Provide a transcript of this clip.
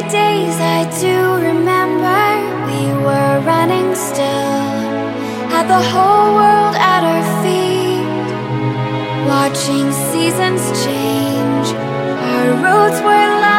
Days I do remember We were running still Had the whole world at our feet Watching seasons change. Our roads were